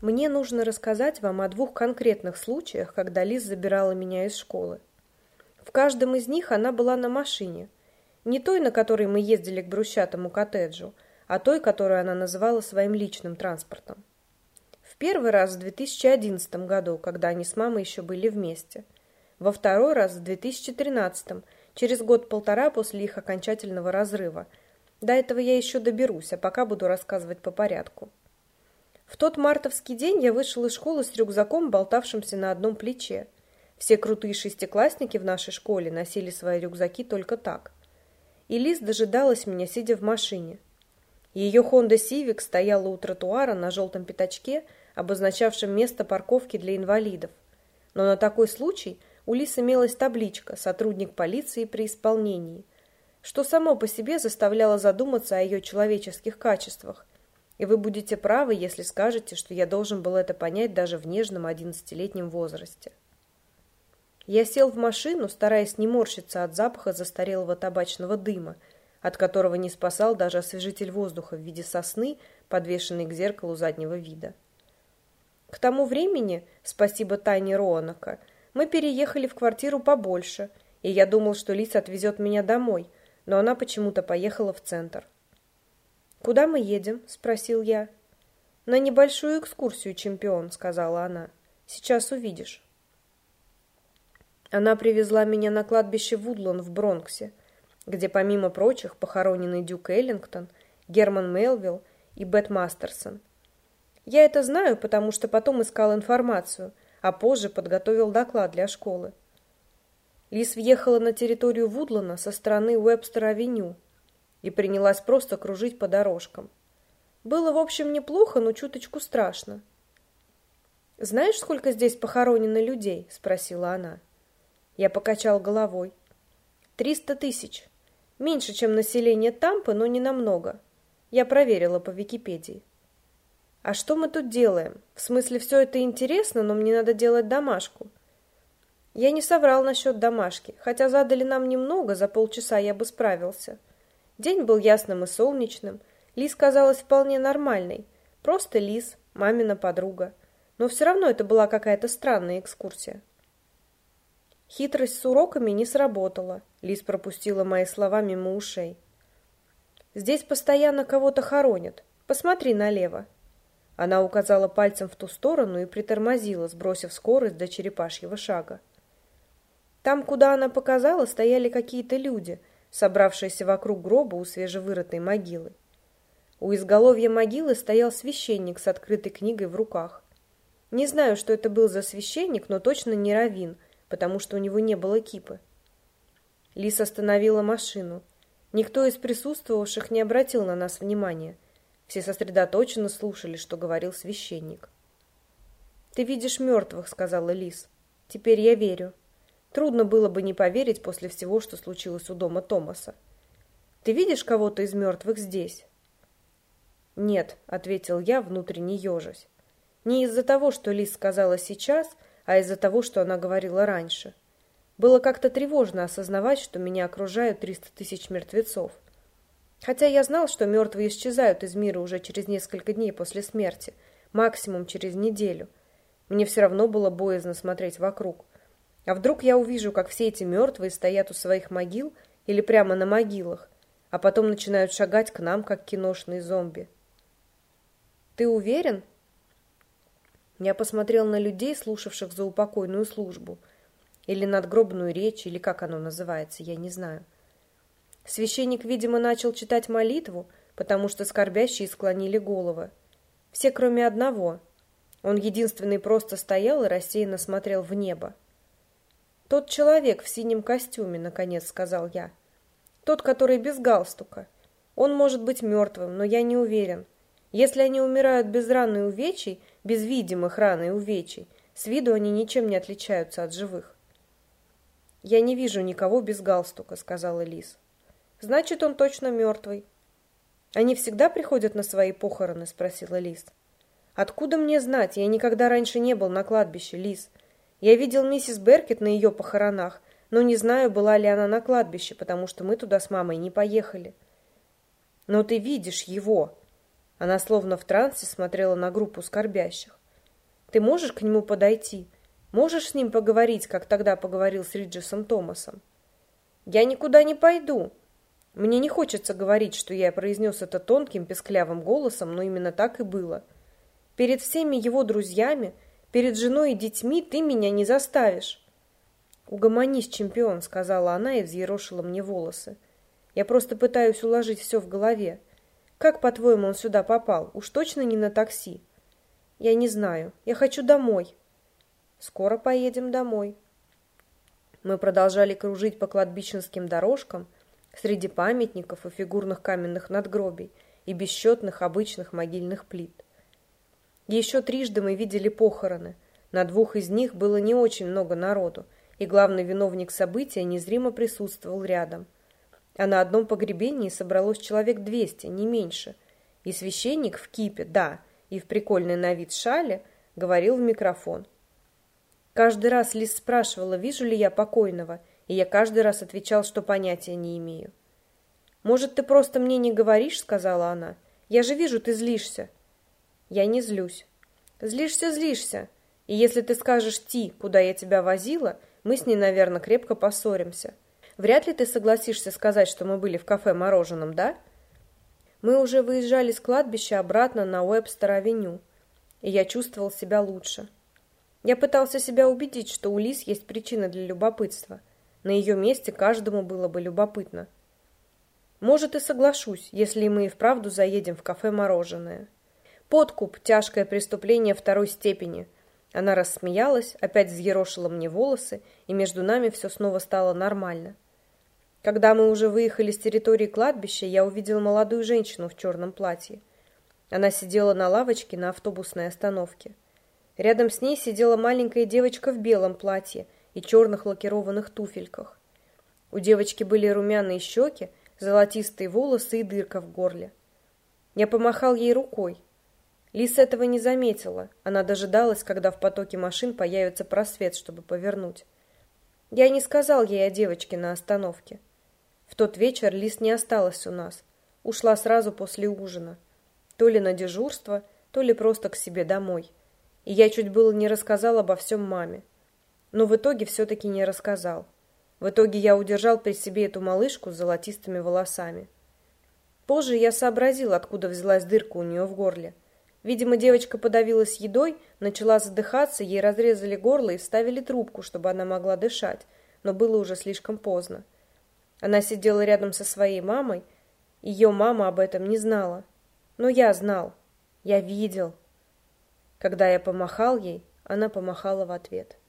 Мне нужно рассказать вам о двух конкретных случаях, когда Лиз забирала меня из школы. В каждом из них она была на машине. Не той, на которой мы ездили к брусчатому коттеджу, а той, которую она называла своим личным транспортом. В первый раз в 2011 году, когда они с мамой еще были вместе. Во второй раз в 2013, через год-полтора после их окончательного разрыва. До этого я еще доберусь, а пока буду рассказывать по порядку. В тот мартовский день я вышел из школы с рюкзаком, болтавшимся на одном плече. Все крутые шестиклассники в нашей школе носили свои рюкзаки только так. И Лиз дожидалась меня, сидя в машине. Ее Honda Civic стояла у тротуара на желтом пятачке, обозначавшем место парковки для инвалидов. Но на такой случай у Лиз имелась табличка «Сотрудник полиции при исполнении», что само по себе заставляло задуматься о ее человеческих качествах, и вы будете правы, если скажете, что я должен был это понять даже в нежном одиннадцатилетнем возрасте. Я сел в машину, стараясь не морщиться от запаха застарелого табачного дыма, от которого не спасал даже освежитель воздуха в виде сосны, подвешенной к зеркалу заднего вида. К тому времени, спасибо Тане Роанака, мы переехали в квартиру побольше, и я думал, что Лиса отвезет меня домой, но она почему-то поехала в центр. «Куда мы едем?» – спросил я. «На небольшую экскурсию, чемпион», – сказала она. «Сейчас увидишь». Она привезла меня на кладбище Вудлон в Бронксе, где, помимо прочих, похоронены Дюк Эллингтон, Герман Мелвилл и Бет Мастерсон. Я это знаю, потому что потом искал информацию, а позже подготовил доклад для школы. Лис въехала на территорию Вудлона со стороны Уэбстер-авеню, и принялась просто кружить по дорожкам. Было, в общем, неплохо, но чуточку страшно. «Знаешь, сколько здесь похоронено людей?» – спросила она. Я покачал головой. «Триста тысяч. Меньше, чем население Тампы, но не намного. Я проверила по Википедии». «А что мы тут делаем? В смысле, все это интересно, но мне надо делать домашку». Я не соврал насчет домашки, хотя задали нам немного, за полчаса я бы справился. День был ясным и солнечным. Лиз казалась вполне нормальной. Просто Лиз, мамина подруга. Но все равно это была какая-то странная экскурсия. Хитрость с уроками не сработала. Лиз пропустила мои слова мимо ушей. «Здесь постоянно кого-то хоронят. Посмотри налево». Она указала пальцем в ту сторону и притормозила, сбросив скорость до черепашьего шага. Там, куда она показала, стояли какие-то люди – собравшиеся вокруг гроба у свежевырытой могилы. У изголовья могилы стоял священник с открытой книгой в руках. Не знаю, что это был за священник, но точно не равин, потому что у него не было кипы. Лис остановила машину. Никто из присутствовавших не обратил на нас внимания. Все сосредоточенно слушали, что говорил священник. «Ты видишь мертвых», — сказала Лис. «Теперь я верю». Трудно было бы не поверить после всего, что случилось у дома Томаса. «Ты видишь кого-то из мертвых здесь?» «Нет», — ответил я, внутренне ежась. Не из-за того, что Лиз сказала сейчас, а из-за того, что она говорила раньше. Было как-то тревожно осознавать, что меня окружают триста тысяч мертвецов. Хотя я знал, что мертвые исчезают из мира уже через несколько дней после смерти, максимум через неделю. Мне все равно было боязно смотреть вокруг. А вдруг я увижу, как все эти мертвые стоят у своих могил или прямо на могилах, а потом начинают шагать к нам, как киношные зомби? Ты уверен? Я посмотрел на людей, слушавших за упокойную службу, или надгробную речь, или как оно называется, я не знаю. Священник, видимо, начал читать молитву, потому что скорбящие склонили головы. Все, кроме одного. Он единственный просто стоял и рассеянно смотрел в небо. «Тот человек в синем костюме», — наконец сказал я. «Тот, который без галстука. Он может быть мертвым, но я не уверен. Если они умирают без раны и увечий, без видимых ран и увечий, с виду они ничем не отличаются от живых». «Я не вижу никого без галстука», — сказала Лиз. «Значит, он точно мертвый». «Они всегда приходят на свои похороны?» — спросила Лиз. «Откуда мне знать? Я никогда раньше не был на кладбище, Лиз. Я видел миссис Беркет на ее похоронах, но не знаю, была ли она на кладбище, потому что мы туда с мамой не поехали. Но ты видишь его. Она словно в трансе смотрела на группу скорбящих. Ты можешь к нему подойти? Можешь с ним поговорить, как тогда поговорил с Риджесом Томасом? Я никуда не пойду. Мне не хочется говорить, что я произнес это тонким, песклявым голосом, но именно так и было. Перед всеми его друзьями, перед женой и детьми ты меня не заставишь. «Угомонись, чемпион», — сказала она и взъерошила мне волосы. «Я просто пытаюсь уложить все в голове. Как, по-твоему, он сюда попал? Уж точно не на такси?» «Я не знаю. Я хочу домой». «Скоро поедем домой». Мы продолжали кружить по кладбищенским дорожкам среди памятников и фигурных каменных надгробий и бесчетных обычных могильных плит. Еще трижды мы видели похороны. На двух из них было не очень много народу, и главный виновник события незримо присутствовал рядом. А на одном погребении собралось человек двести, не меньше. И священник в кипе, да, и в прикольной на вид шале, говорил в микрофон. Каждый раз Лиз спрашивала, вижу ли я покойного, и я каждый раз отвечал, что понятия не имею. «Может, ты просто мне не говоришь?» — сказала она. «Я же вижу, ты злишься». «Я не злюсь». «Злишься, злишься. И если ты скажешь «ти», куда я тебя возила, мы с ней, наверное, крепко поссоримся. Вряд ли ты согласишься сказать, что мы были в кафе мороженом, да? Мы уже выезжали с кладбища обратно на Уэбстер-авеню, и я чувствовал себя лучше. Я пытался себя убедить, что у Лис есть причина для любопытства. На ее месте каждому было бы любопытно. Может, и соглашусь, если мы и вправду заедем в кафе мороженое. Подкуп – тяжкое преступление второй степени – она рассмеялась, опять взъерошила мне волосы, и между нами все снова стало нормально. Когда мы уже выехали с территории кладбища, я увидел молодую женщину в черном платье. Она сидела на лавочке на автобусной остановке. Рядом с ней сидела маленькая девочка в белом платье и черных лакированных туфельках. У девочки были румяные щеки, золотистые волосы и дырка в горле. Я помахал ей рукой. Лис этого не заметила. Она дожидалась, когда в потоке машин появится просвет, чтобы повернуть. Я не сказал ей о девочке на остановке. В тот вечер Лис не осталась у нас. Ушла сразу после ужина. То ли на дежурство, то ли просто к себе домой. И я чуть было не рассказал обо всем маме. Но в итоге все-таки не рассказал. В итоге я удержал при себе эту малышку с золотистыми волосами. Позже я сообразил, откуда взялась дырка у нее в горле. Видимо, девочка подавилась едой, начала задыхаться, ей разрезали горло и вставили трубку, чтобы она могла дышать, но было уже слишком поздно. Она сидела рядом со своей мамой, ее мама об этом не знала. Но я знал, я видел. Когда я помахал ей, она помахала в ответ.